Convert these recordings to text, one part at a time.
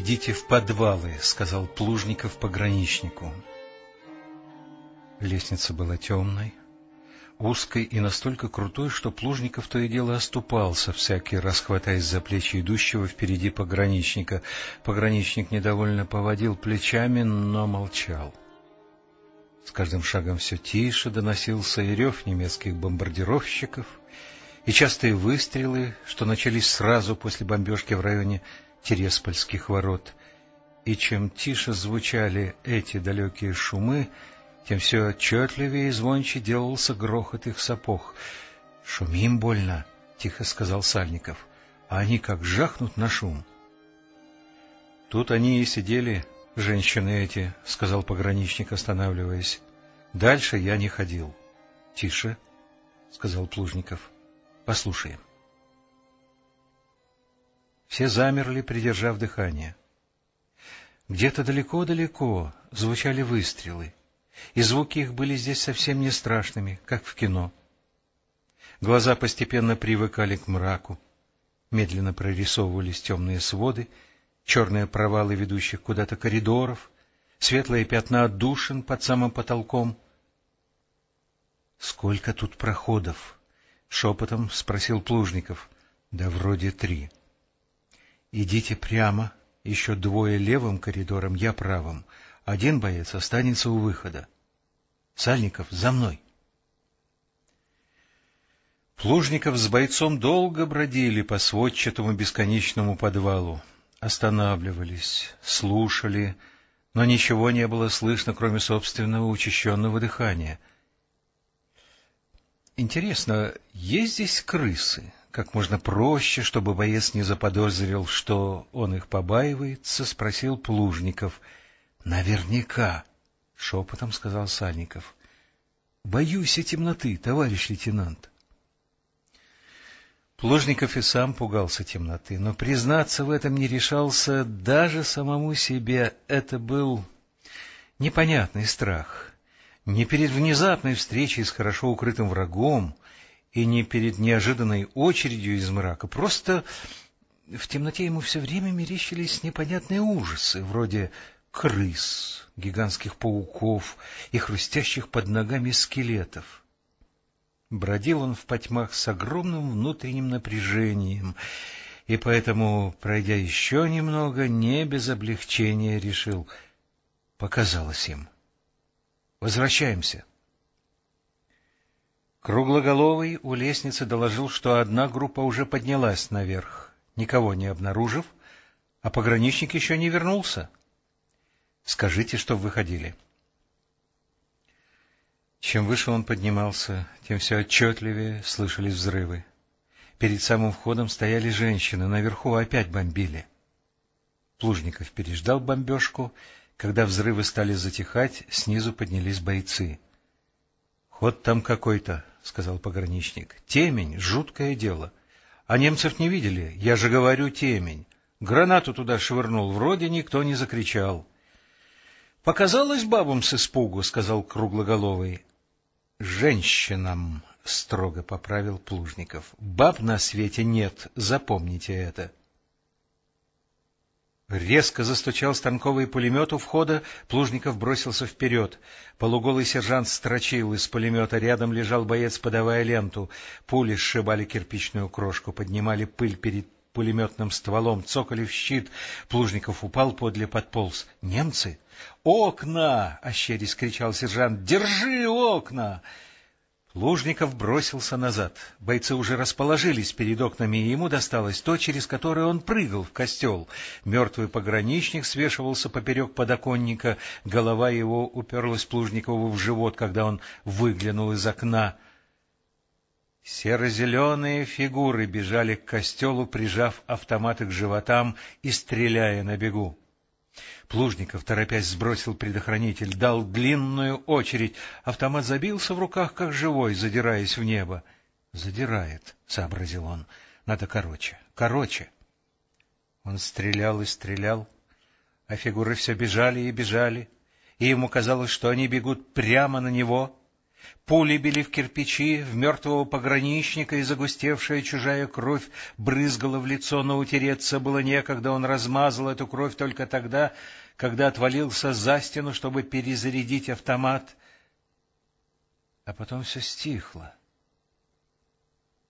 «Ведите в подвалы», — сказал Плужников пограничнику. Лестница была темной, узкой и настолько крутой, что Плужников то и дело оступался, всякий раз хватаясь за плечи идущего впереди пограничника. Пограничник недовольно поводил плечами, но молчал. С каждым шагом все тише доносился и рев немецких бомбардировщиков, и частые выстрелы, что начались сразу после бомбежки в районе Тереспольских ворот. И чем тише звучали эти далекие шумы, тем все отчетливее и звонче делался грохот их сапог. — Шумим больно, — тихо сказал Сальников, — а они как жахнут на шум. — Тут они и сидели, женщины эти, — сказал пограничник, останавливаясь. — Дальше я не ходил. — Тише, — сказал Плужников. — Послушаем. Все замерли, придержав дыхание. Где-то далеко-далеко звучали выстрелы, и звуки их были здесь совсем не страшными, как в кино. Глаза постепенно привыкали к мраку, медленно прорисовывались темные своды, черные провалы ведущих куда-то коридоров, светлые пятна отдушин под самым потолком. — Сколько тут проходов? — шепотом спросил Плужников. — Да вроде три. — Идите прямо, еще двое левым коридором, я правым. Один боец останется у выхода. Сальников, за мной. Плужников с бойцом долго бродили по сводчатому бесконечному подвалу. Останавливались, слушали, но ничего не было слышно, кроме собственного учащенного дыхания. Интересно, есть здесь крысы? Как можно проще, чтобы боец не заподозрил, что он их побаивается, спросил Плужников. — Наверняка, — шепотом сказал Сальников. — Боюсь я темноты, товарищ лейтенант. Плужников и сам пугался темноты, но признаться в этом не решался даже самому себе. Это был непонятный страх. Не перед внезапной встречей с хорошо укрытым врагом, и не перед неожиданной очередью из мрака, просто в темноте ему все время мерещились непонятные ужасы, вроде крыс, гигантских пауков и хрустящих под ногами скелетов. Бродил он в потьмах с огромным внутренним напряжением, и поэтому, пройдя еще немного, не без облегчения решил. Показалось им. Возвращаемся. Круглоголовый у лестницы доложил, что одна группа уже поднялась наверх, никого не обнаружив, а пограничник еще не вернулся. Скажите, что выходили. Чем выше он поднимался, тем все отчетливее слышались взрывы. Перед самым входом стояли женщины, наверху опять бомбили. Плужников переждал бомбежку. Когда взрывы стали затихать, снизу поднялись бойцы. — Ход там какой-то, — сказал пограничник. — Темень — жуткое дело. А немцев не видели? Я же говорю, темень. Гранату туда швырнул, вроде никто не закричал. — Показалось бабам с испугу, — сказал круглоголовый. — Женщинам, — строго поправил Плужников. — Баб на свете нет, запомните это. — Резко застучал станковый пулемет у входа, Плужников бросился вперед. Полуголый сержант строчил из пулемета, рядом лежал боец, подавая ленту. Пули сшибали кирпичную крошку, поднимали пыль перед пулеметным стволом, цокали в щит. Плужников упал подле подполз. «Немцы?» «Окна!» — ощерясь кричал сержант. «Держи окна!» Лужников бросился назад. Бойцы уже расположились перед окнами, и ему досталось то, через которое он прыгал в костел. Мертвый пограничник свешивался поперек подоконника, голова его уперлась Плужникову в живот, когда он выглянул из окна. Серо-зеленые фигуры бежали к костелу, прижав автоматы к животам и стреляя на бегу. Плужников, торопясь, сбросил предохранитель, дал длинную очередь. Автомат забился в руках, как живой, задираясь в небо. — Задирает, — сообразил он. — Надо короче, короче. Он стрелял и стрелял, а фигуры все бежали и бежали, и ему казалось, что они бегут прямо на него. Пули били в кирпичи, в мертвого пограничника, и загустевшая чужая кровь брызгала в лицо, но утереться было некогда, он размазал эту кровь только тогда, когда отвалился за стену, чтобы перезарядить автомат. А потом все стихло,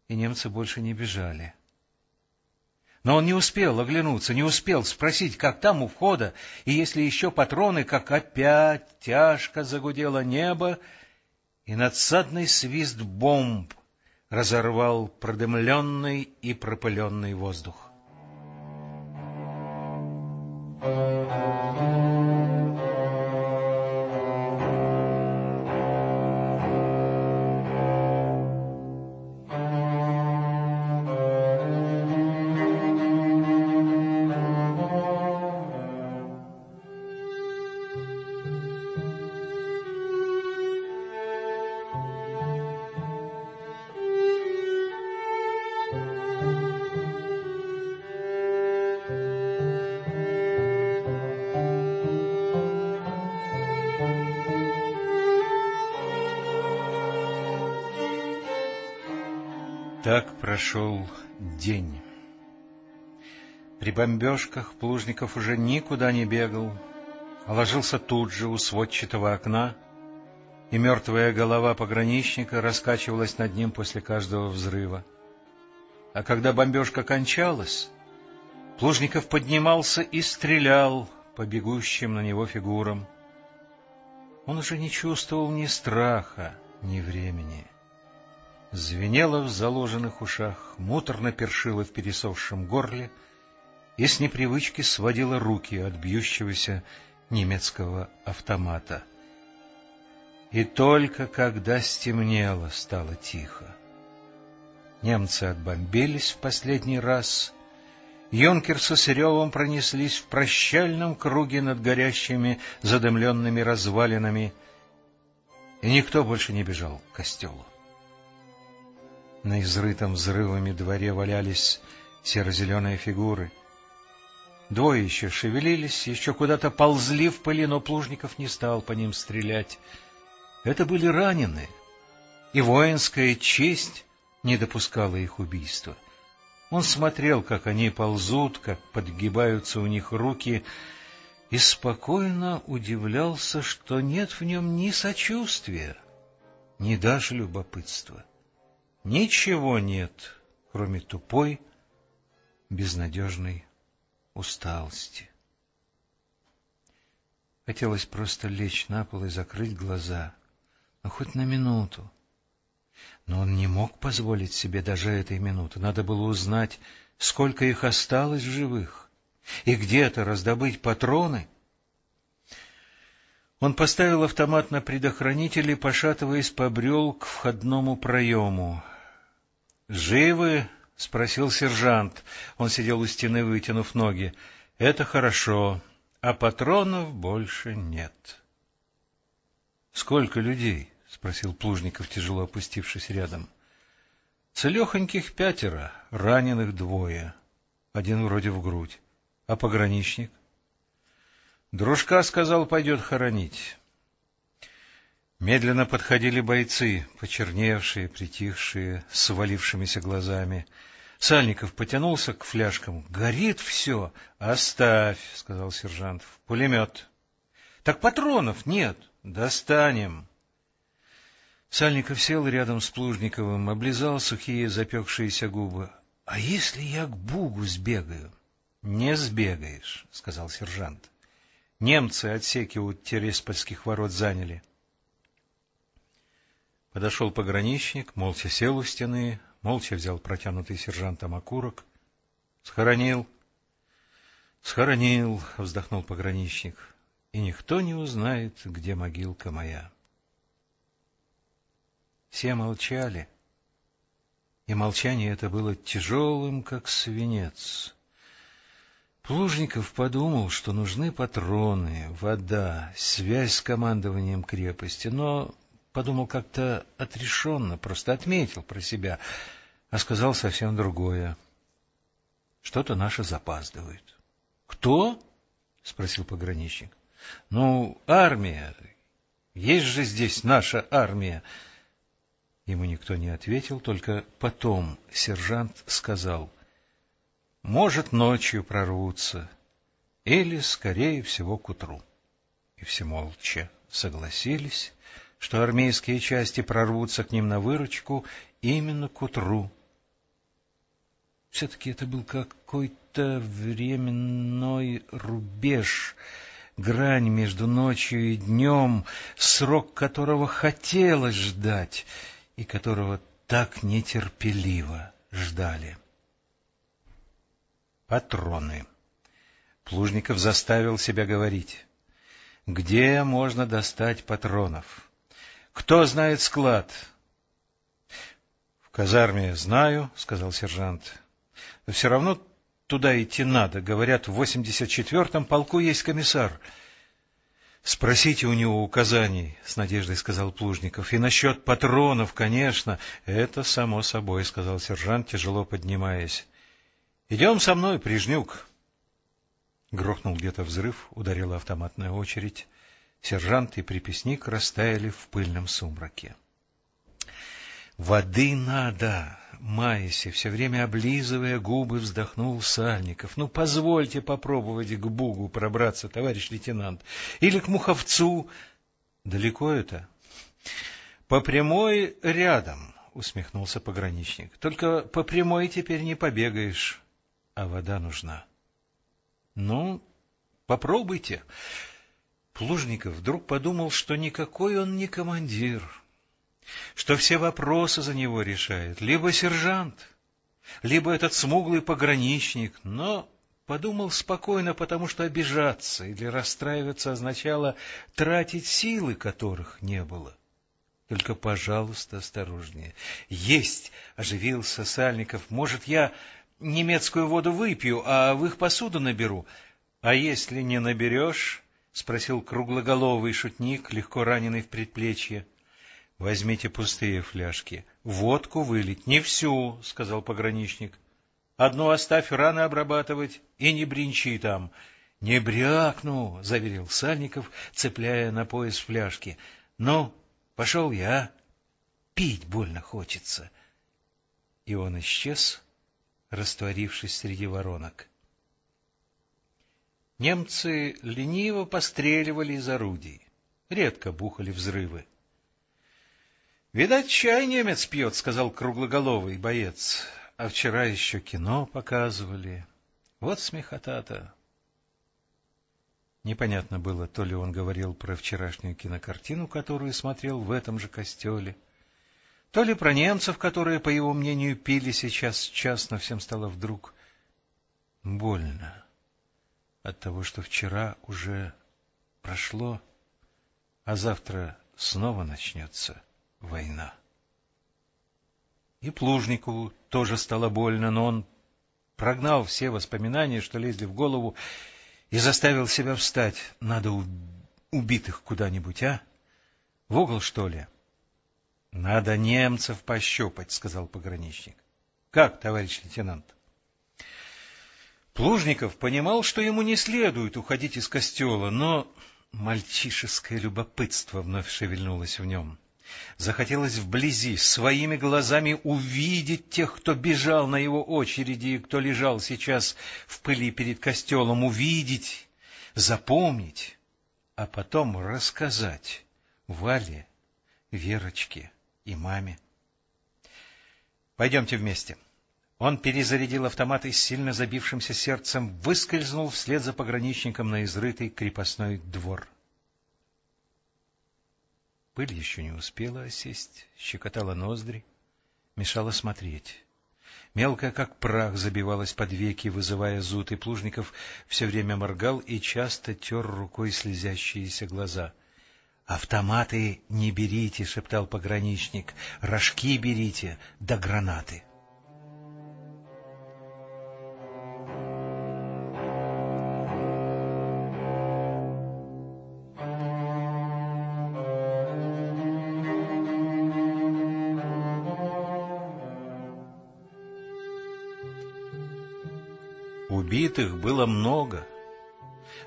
и немцы больше не бежали. Но он не успел оглянуться, не успел спросить, как там у входа, и если еще патроны, как опять тяжко загудело небо, и надсадный свист бомб разорвал продымленный и пропыленный воздух. Так прошел день. При бомбежках Плужников уже никуда не бегал, а ложился тут же у сводчатого окна, и мертвая голова пограничника раскачивалась над ним после каждого взрыва. А когда бомбежка кончалась, Плужников поднимался и стрелял по бегущим на него фигурам. Он уже не чувствовал ни страха, ни времени звенело в заложенных ушах, муторно першило в пересохшем горле и с непривычки сводило руки от бьющегося немецкого автомата. И только когда стемнело, стало тихо. Немцы отбомбились в последний раз. Юнкерсы с ревом пронеслись в прощальном круге над горящими задымленными развалинами, и никто больше не бежал к костелу. На изрытом взрывами дворе валялись серо-зеленые фигуры. Двое еще шевелились, еще куда-то ползли в пыли, но Плужников не стал по ним стрелять. Это были раненые, и воинская честь не допускала их убийства. Он смотрел, как они ползут, как подгибаются у них руки, и спокойно удивлялся, что нет в нем ни сочувствия, ни даже любопытства. Ничего нет, кроме тупой, безнадежной усталости. Хотелось просто лечь на пол и закрыть глаза, но хоть на минуту. Но он не мог позволить себе даже этой минуты. Надо было узнать, сколько их осталось в живых, и где-то раздобыть патроны. Он поставил автомат на предохранитель и, пошатываясь, побрел к входному проему. «Живы?» — спросил сержант. Он сидел у стены, вытянув ноги. «Это хорошо, а патронов больше нет». «Сколько людей?» — спросил Плужников, тяжело опустившись рядом. «Целехоньких пятеро, раненых двое. Один вроде в грудь. А пограничник?» «Дружка сказал, пойдет хоронить». Медленно подходили бойцы, почерневшие, притихшие, с свалившимися глазами. Сальников потянулся к фляжкам. — Горит все. — Оставь, — сказал сержант. — пулемет. — Так патронов нет. — Достанем. Сальников сел рядом с Плужниковым, облизал сухие запекшиеся губы. — А если я к Бугу сбегаю? — Не сбегаешь, — сказал сержант. Немцы отсеки у Тереспольских ворот заняли. — Подошел пограничник, молча сел у стены, молча взял протянутый сержантом окурок. — Схоронил. — Схоронил, — вздохнул пограничник, — и никто не узнает, где могилка моя. Все молчали, и молчание это было тяжелым, как свинец. Плужников подумал, что нужны патроны, вода, связь с командованием крепости, но подумал как-то отрешенно, просто отметил про себя, а сказал совсем другое. Что-то наше запаздывает. — Кто? — спросил пограничник. — Ну, армия. Есть же здесь наша армия. Ему никто не ответил, только потом сержант сказал, «Может, ночью прорвутся, или, скорее всего, к утру». И все молча согласились, что армейские части прорвутся к ним на выручку именно к утру. Все-таки это был какой-то временной рубеж — грань между ночью и днем, срок которого хотелось ждать и которого так нетерпеливо ждали. Патроны. Плужников заставил себя говорить. Где можно достать патронов? Кто знает склад? — В казарме знаю, — сказал сержант. — Но все равно Туда идти надо. Говорят, в 84-м полку есть комиссар. — Спросите у него указаний, — с надеждой сказал Плужников. — И насчет патронов, конечно. — Это само собой, — сказал сержант, тяжело поднимаясь. — Идем со мной, Прижнюк. Грохнул где-то взрыв, ударила автоматная очередь. Сержант и приписник растаяли в пыльном сумраке. — Воды надо! Майси, все время облизывая губы, вздохнул Сальников. — Ну, позвольте попробовать к Бугу пробраться, товарищ лейтенант. Или к Муховцу. — Далеко это? — По прямой рядом, — усмехнулся пограничник. — Только по прямой теперь не побегаешь, а вода нужна. — Ну, попробуйте. Плужников вдруг подумал, что никакой он не командир. — что все вопросы за него решает либо сержант, либо этот смуглый пограничник, но подумал спокойно, потому что обижаться или расстраиваться означало тратить силы, которых не было. Только, пожалуйста, осторожнее. Есть, — оживился Сальников, — может, я немецкую воду выпью, а в их посуду наберу. А если не наберешь? — спросил круглоголовый шутник, легко раненый в предплечье. — Возьмите пустые фляжки. Водку вылить. — Не всю, — сказал пограничник. — Одну оставь рано обрабатывать и не бринчи там. — Не брякну, — заверил Сальников, цепляя на пояс фляжки. — Ну, пошел я? Пить больно хочется. И он исчез, растворившись среди воронок. Немцы лениво постреливали из орудий. Редко бухали взрывы. — Видать, чай немец пьет, — сказал круглоголовый боец. А вчера еще кино показывали. Вот смехота-то. Непонятно было, то ли он говорил про вчерашнюю кинокартину, которую смотрел в этом же костеле, то ли про немцев, которые, по его мнению, пили сейчас час, но всем стало вдруг больно от того, что вчера уже прошло, а завтра снова начнется война. И Плужникову тоже стало больно, но он прогнал все воспоминания, что лезли в голову, и заставил себя встать. Надо убитых куда-нибудь, а? В угол, что ли? — Надо немцев пощупать, — сказал пограничник. — Как, товарищ лейтенант? Плужников понимал, что ему не следует уходить из костела, но мальчишеское любопытство вновь шевельнулось в нем. — Захотелось вблизи, своими глазами увидеть тех, кто бежал на его очереди и кто лежал сейчас в пыли перед костелом, увидеть, запомнить, а потом рассказать Вале, Верочке и маме. «Пойдемте вместе». Он перезарядил автомат и с сильно забившимся сердцем выскользнул вслед за пограничником на изрытый крепостной двор. Пыль еще не успела осесть, щекотала ноздри, мешала смотреть. Мелкая, как прах, забивалась под веки, вызывая зуд, и Плужников все время моргал и часто тер рукой слезящиеся глаза. — Автоматы не берите, — шептал пограничник, — рожки берите, да гранаты. — Убитых было много.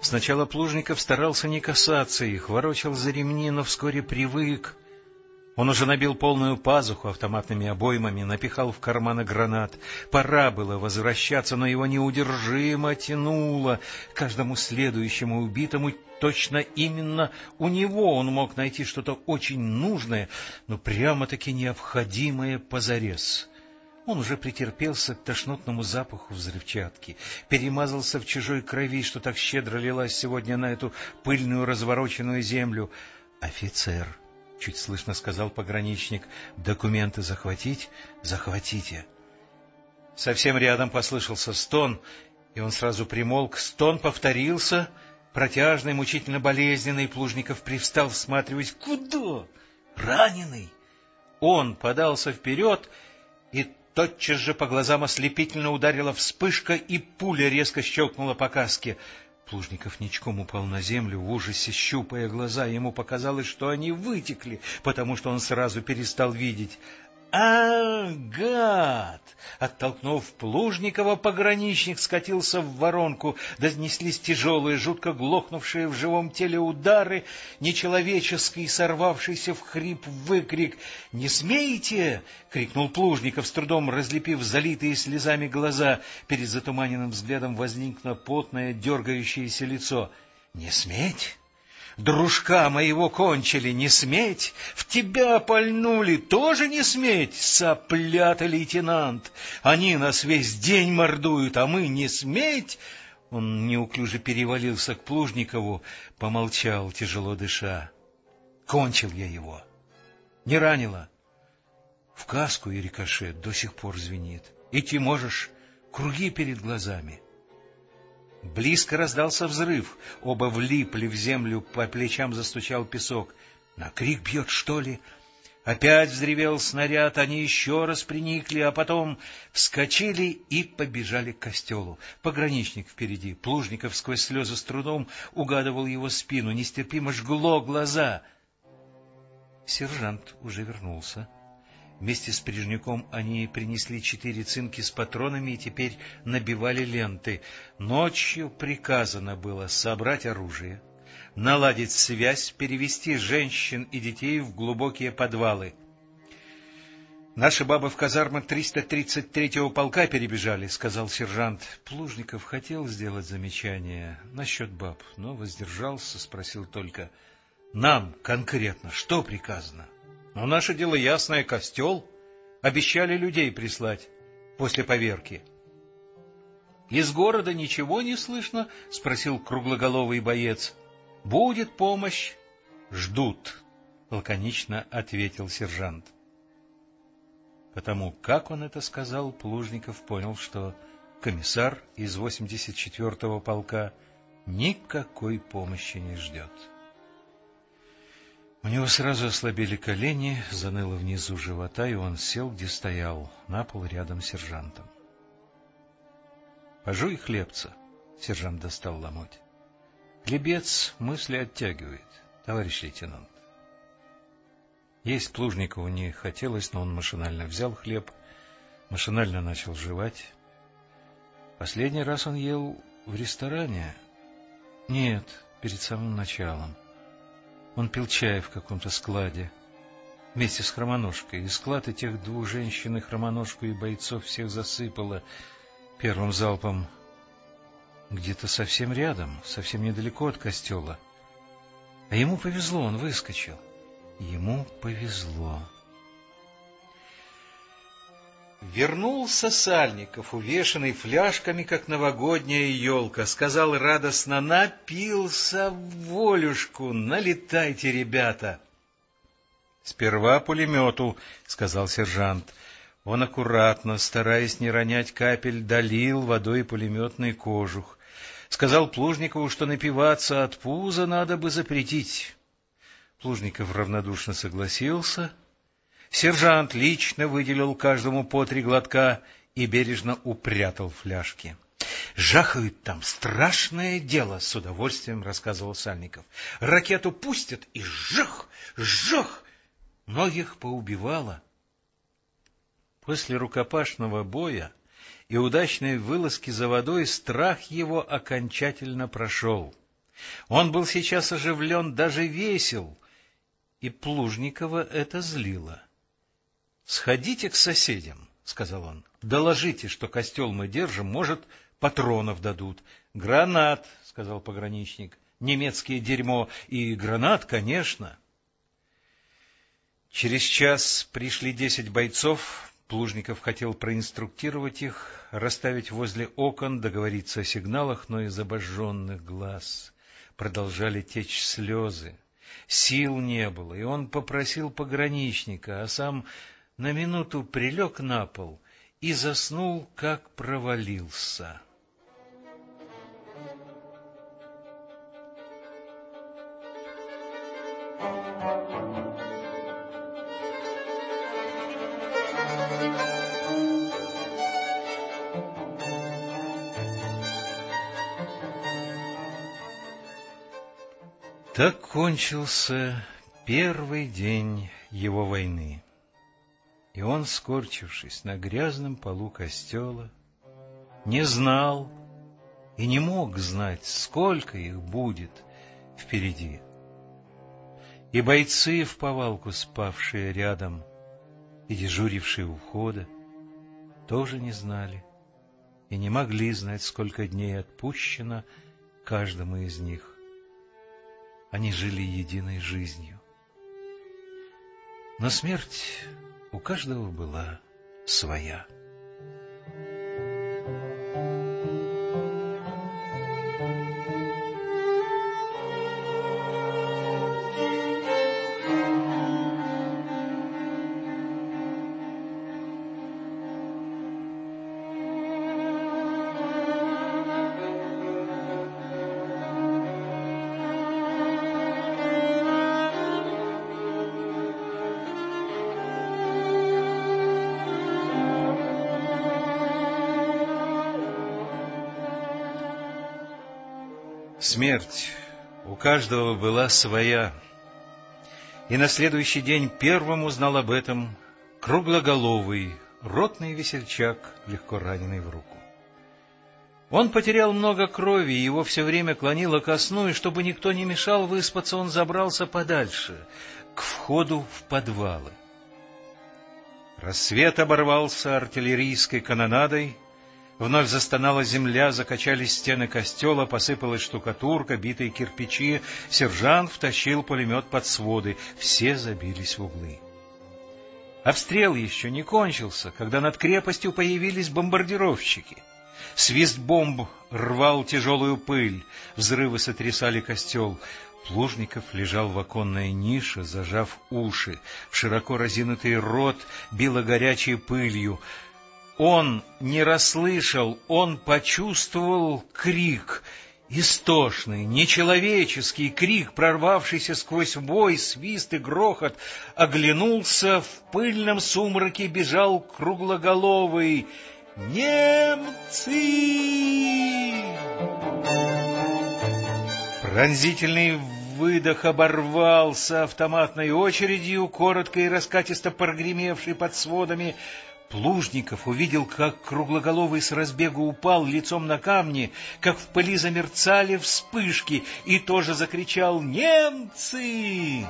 Сначала Плужников старался не касаться их, ворочал за ремни, но вскоре привык. Он уже набил полную пазуху автоматными обоймами, напихал в карманы гранат. Пора было возвращаться, но его неудержимо тянуло. Каждому следующему убитому точно именно у него он мог найти что-то очень нужное, но прямо-таки необходимое позарез. Он уже претерпелся к тошнотному запаху взрывчатки, перемазался в чужой крови, что так щедро лилась сегодня на эту пыльную развороченную землю. «Офицер!» — чуть слышно сказал пограничник. «Документы захватить? Захватите!» Совсем рядом послышался стон, и он сразу примолк. Стон повторился, протяжный, мучительно болезненный. Плужников привстал, всматриваясь. «Куда? Раненый!» Он подался вперед и Тотчас же по глазам ослепительно ударила вспышка, и пуля резко щелкнула по каске. Плужников ничком упал на землю, в ужасе щупая глаза. Ему показалось, что они вытекли, потому что он сразу перестал видеть. А, гад! Оттолкнув Плужникова, пограничник скатился в воронку. Донеслись тяжелые, жутко глохнувшие в живом теле удары, нечеловеческий, сорвавшийся в хрип выкрик. «Не смейте!» — крикнул Плужников, с трудом разлепив залитые слезами глаза. Перед затуманенным взглядом возникло потное, дергающееся лицо. «Не сметь!» Дружка моего кончили, не сметь, в тебя пальнули, тоже не сметь, соплята лейтенант. Они нас весь день мордуют, а мы не сметь. Он неуклюже перевалился к Плужникову, помолчал, тяжело дыша. Кончил я его. Не ранило. В каску и рикошет до сих пор звенит. Идти можешь, круги перед глазами. Близко раздался взрыв. Оба влипли в землю, по плечам застучал песок. На крик бьет, что ли? Опять взревел снаряд, они еще раз приникли, а потом вскочили и побежали к костелу. Пограничник впереди, Плужников сквозь слезы с трудом угадывал его спину, нестерпимо жгло глаза. Сержант уже вернулся. Вместе с Прижняком они принесли четыре цинки с патронами и теперь набивали ленты. Ночью приказано было собрать оружие, наладить связь, перевести женщин и детей в глубокие подвалы. «Наши бабы в казармы 333-го полка перебежали», — сказал сержант. Плужников хотел сделать замечание насчет баб, но воздержался, спросил только, «Нам конкретно что приказано?» Но наше дело ясное — костел. Обещали людей прислать после поверки. — Из города ничего не слышно? — спросил круглоголовый боец. — Будет помощь. — Ждут, — лаконично ответил сержант. Потому как он это сказал, Плужников понял, что комиссар из 84-го полка никакой помощи не ждет. У него сразу ослабели колени, заныло внизу живота, и он сел, где стоял, на пол рядом с сержантом. — Пожуй хлебца, — сержант достал ломоть. — Хлебец мысли оттягивает, товарищ лейтенант. Есть Плужникову не хотелось, но он машинально взял хлеб, машинально начал жевать. Последний раз он ел в ресторане? Нет, перед самым началом. Он пил чай в каком-то складе вместе с хромоножкой, и склад этих двух женщин и хромоножку и бойцов всех засыпало первым залпом где-то совсем рядом, совсем недалеко от костела. А ему повезло, он выскочил. Ему повезло. Вернулся Сальников, увешанный фляжками, как новогодняя елка. Сказал радостно, напился в волюшку, налетайте, ребята. — Сперва пулемету, — сказал сержант. Он аккуратно, стараясь не ронять капель, долил водой пулеметный кожух. Сказал Плужникову, что напиваться от пуза надо бы запретить. Плужников равнодушно согласился — Сержант лично выделил каждому по три глотка и бережно упрятал фляжки. — Жахают там, страшное дело, — с удовольствием рассказывал Сальников. — Ракету пустят и жах, жах! Многих поубивало. После рукопашного боя и удачной вылазки за водой страх его окончательно прошел. Он был сейчас оживлен, даже весел, и Плужникова это злило. — Сходите к соседям, — сказал он, — доложите, что костел мы держим, может, патронов дадут. — Гранат, — сказал пограничник, — немецкое дерьмо, и гранат, конечно. Через час пришли десять бойцов, Плужников хотел проинструктировать их, расставить возле окон, договориться о сигналах, но из обожженных глаз продолжали течь слезы. Сил не было, и он попросил пограничника, а сам на минуту прилег на пол и заснул, как провалился. Так кончился первый день его войны, и он, скорчившись на грязном полу костела, не знал и не мог знать, сколько их будет впереди. И бойцы, в повалку спавшие рядом и дежурившие у входа, тоже не знали и не могли знать, сколько дней отпущено каждому из них. Они жили единой жизнью. Но смерть у каждого была своя. Смерть у каждого была своя, и на следующий день первым узнал об этом круглоголовый, ротный весельчак, легко раненый в руку. Он потерял много крови, его все время клонило ко сну, и чтобы никто не мешал выспаться, он забрался подальше, к входу в подвалы. Рассвет оборвался артиллерийской канонадой, Вновь застонала земля, закачались стены костела, посыпалась штукатурка, битые кирпичи. Сержант втащил пулемет под своды. Все забились в углы. Обстрел еще не кончился, когда над крепостью появились бомбардировщики. Свист бомб рвал тяжелую пыль, взрывы сотрясали костел. Плужников лежал в оконной нише, зажав уши. В широко разинутый рот било горячей пылью. Он не расслышал, он почувствовал крик, истошный, нечеловеческий крик, прорвавшийся сквозь вой, свист и грохот, оглянулся, в пыльном сумраке бежал круглоголовый «Немцы!» Пронзительный выдох оборвался автоматной очередью, коротко и раскатисто прогремевшей под сводами, Плужников увидел, как круглоголовый с разбегу упал лицом на камни, как в пыли замерцали вспышки, и тоже закричал «Немцы!».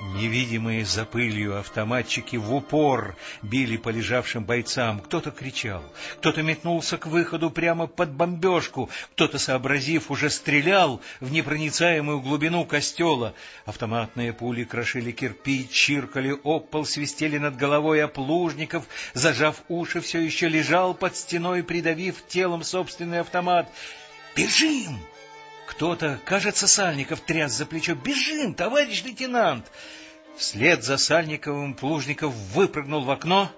Невидимые за пылью автоматчики в упор били по лежавшим бойцам. Кто-то кричал, кто-то метнулся к выходу прямо под бомбежку, кто-то, сообразив, уже стрелял в непроницаемую глубину костела. Автоматные пули крошили кирпич, чиркали об свистели над головой, а Плужников, зажав уши, все еще лежал под стеной, придавив телом собственный автомат. «Бежим!» Кто-то, кажется, Сальников тряс за плечо. «Бежим, товарищ лейтенант!» Вслед за Сальниковым Плужников выпрыгнул в окно,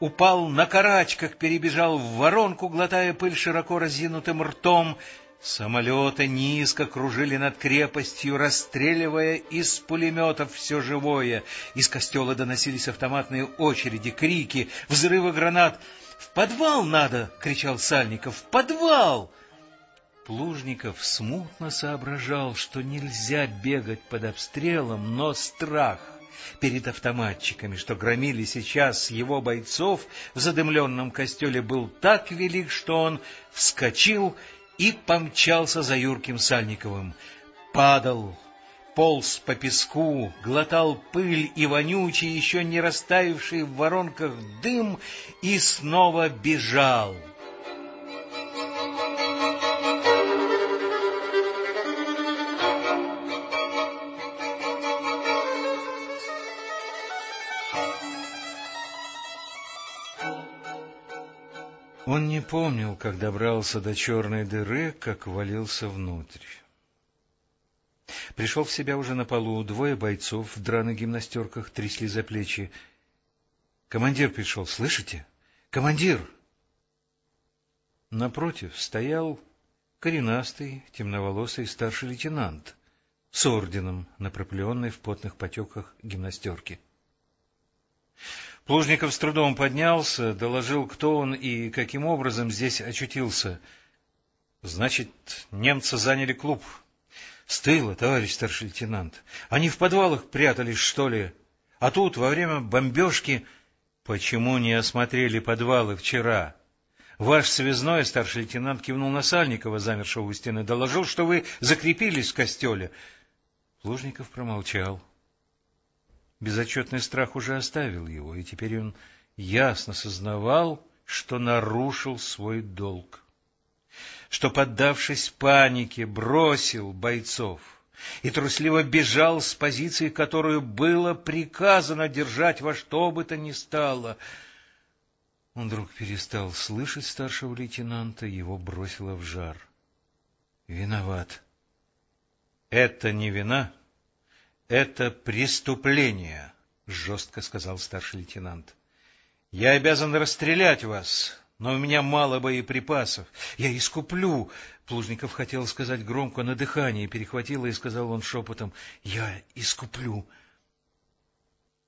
упал на карачках, перебежал в воронку, глотая пыль широко разинутым ртом. Самолеты низко кружили над крепостью, расстреливая из пулеметов все живое. Из костела доносились автоматные очереди, крики, взрывы гранат. «В подвал надо!» — кричал Сальников. «В подвал!» Плужников смутно соображал, что нельзя бегать под обстрелом, но страх перед автоматчиками, что громили сейчас его бойцов в задымленном костеле, был так велик, что он вскочил и помчался за Юрким Сальниковым. падал, полз по песку, глотал пыль и вонючий, еще не растаявший в воронках дым, и снова бежал. Помнил, как добрался до черной дыры, как валился внутрь. Пришел в себя уже на полу, двое бойцов в драных гимнастерках трясли за плечи. Командир пришел, слышите? Командир! Напротив стоял коренастый, темноволосый старший лейтенант с орденом на пропыленной в потных потеках гимнастерке. Плужников с трудом поднялся, доложил, кто он и каким образом здесь очутился. — Значит, немцы заняли клуб, Стыло, товарищ старший лейтенант. Они в подвалах прятались, что ли? А тут, во время бомбежки... Почему не осмотрели подвалы вчера? Ваш связной, старший лейтенант, кивнул на Сальникова, замершего у стены, доложил, что вы закрепились в костеле. Плужников промолчал. Безотчетный страх уже оставил его, и теперь он ясно сознавал, что нарушил свой долг что, поддавшись панике, бросил бойцов и трусливо бежал с позиции, которую было приказано держать во что бы то ни стало. Он вдруг перестал слышать старшего лейтенанта, его бросило в жар. Виноват. Это не вина, это преступление, жестко сказал старший лейтенант. Я обязан расстрелять вас, но у меня мало боеприпасов. Я искуплю. Плужников хотел сказать громко на дыхании, перехватило и сказал он шепотом. Я искуплю.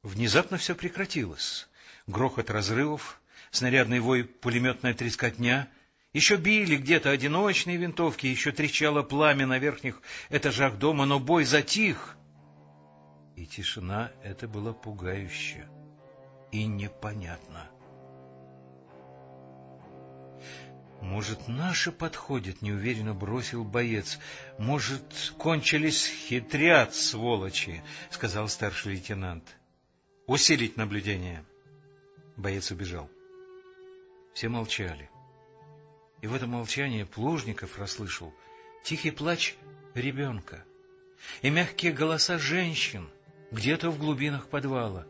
Внезапно все прекратилось. Грохот разрывов, снарядный вой, пулеметная трескотня. Еще били где-то одиночные винтовки, еще трещало пламя на верхних этажах дома, но бой затих. И тишина это была пугающе и непонятна. «Может, наши подходят?» — неуверенно бросил боец. «Может, кончились хитрят, сволочи?» — сказал старший лейтенант. «Усилить наблюдение». Боец убежал. Все молчали. И в этом молчании Плужников расслышал тихий плач ребенка и мягкие голоса женщин где-то в глубинах подвала.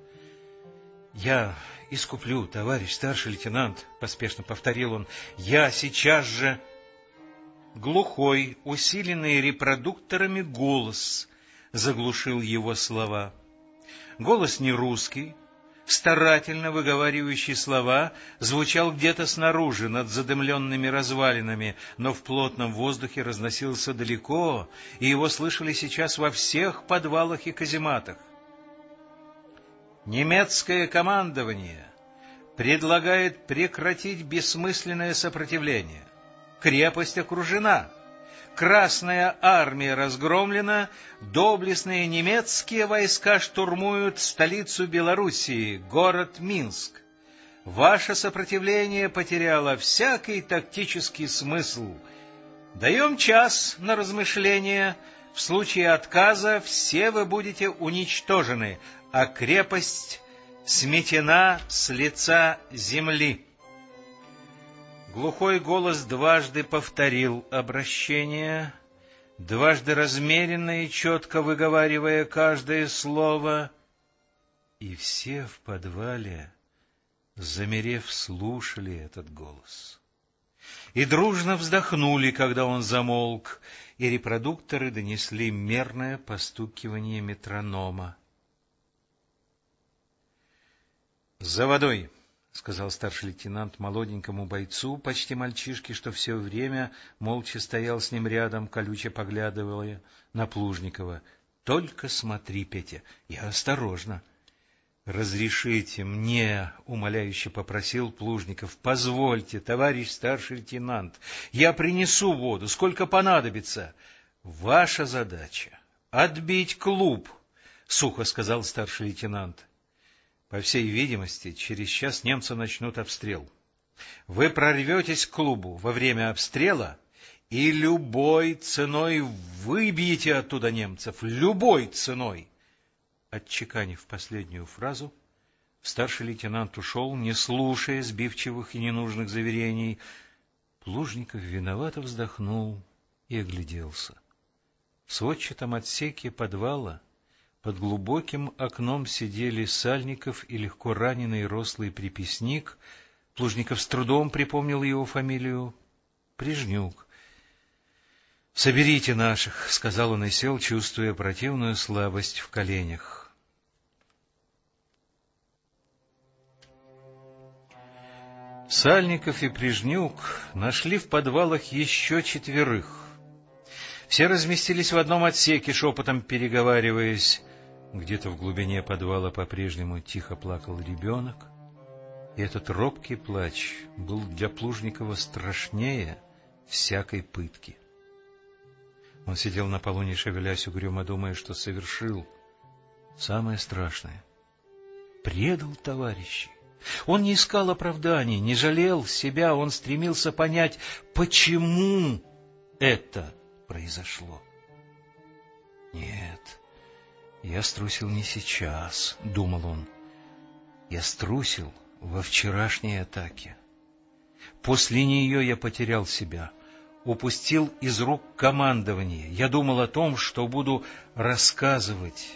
«Я искуплю, товарищ старший лейтенант, — поспешно повторил он, — я сейчас же... Глухой, усиленный репродукторами голос заглушил его слова. Голос не русский, старательно выговаривающий слова, звучал где-то снаружи, над задымленными развалинами, но в плотном воздухе разносился далеко, и его слышали сейчас во всех подвалах и казематах. Немецкое командование предлагает прекратить бессмысленное сопротивление. Крепость окружена. Красная армия разгромлена, доблестные немецкие войска штурмуют столицу Белоруссии, город Минск. Ваше сопротивление потеряло всякий тактический смысл. Даем час на размышление. В случае отказа все вы будете уничтожены, а крепость сметена с лица земли. Глухой голос дважды повторил обращение, дважды размеренно и четко выговаривая каждое слово, и все в подвале, замерев, слушали этот голос. И дружно вздохнули, когда он замолк, и репродукторы донесли мерное постукивание метронома. — За водой, — сказал старший лейтенант молоденькому бойцу, почти мальчишке, что все время молча стоял с ним рядом, колюче поглядывая на Плужникова. — Только смотри, Петя, я осторожно. — Разрешите мне, — умоляюще попросил Плужников, — позвольте, товарищ старший лейтенант, я принесу воду, сколько понадобится. — Ваша задача — отбить клуб, — сухо сказал старший лейтенант. По всей видимости, через час немцы начнут обстрел. Вы прорветесь к клубу во время обстрела и любой ценой выбьете оттуда немцев, любой ценой. Отчеканив последнюю фразу, старший лейтенант ушел, не слушая сбивчивых и ненужных заверений. Плужников виновато вздохнул и огляделся. В сводчатом отсеке подвала под глубоким окном сидели Сальников и легко раненый рослый приписник. Плужников с трудом припомнил его фамилию — Прижнюк. — Соберите наших, — сказал он и сел, чувствуя противную слабость в коленях. Сальников и Прижнюк нашли в подвалах еще четверых. Все разместились в одном отсеке, шепотом переговариваясь. Где-то в глубине подвала по-прежнему тихо плакал ребенок, и этот робкий плач был для Плужникова страшнее всякой пытки. Он сидел на полу, не шевелясь, угрюмо думая, что совершил самое страшное. Предал товарищей. Он не искал оправданий, не жалел себя, он стремился понять, почему это произошло. Нет, я струсил не сейчас, — думал он. Я струсил во вчерашней атаке. После нее я потерял себя, упустил из рук командование. Я думал о том, что буду рассказывать,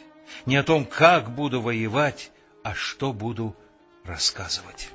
не о том, как буду воевать, а что буду рассказывать.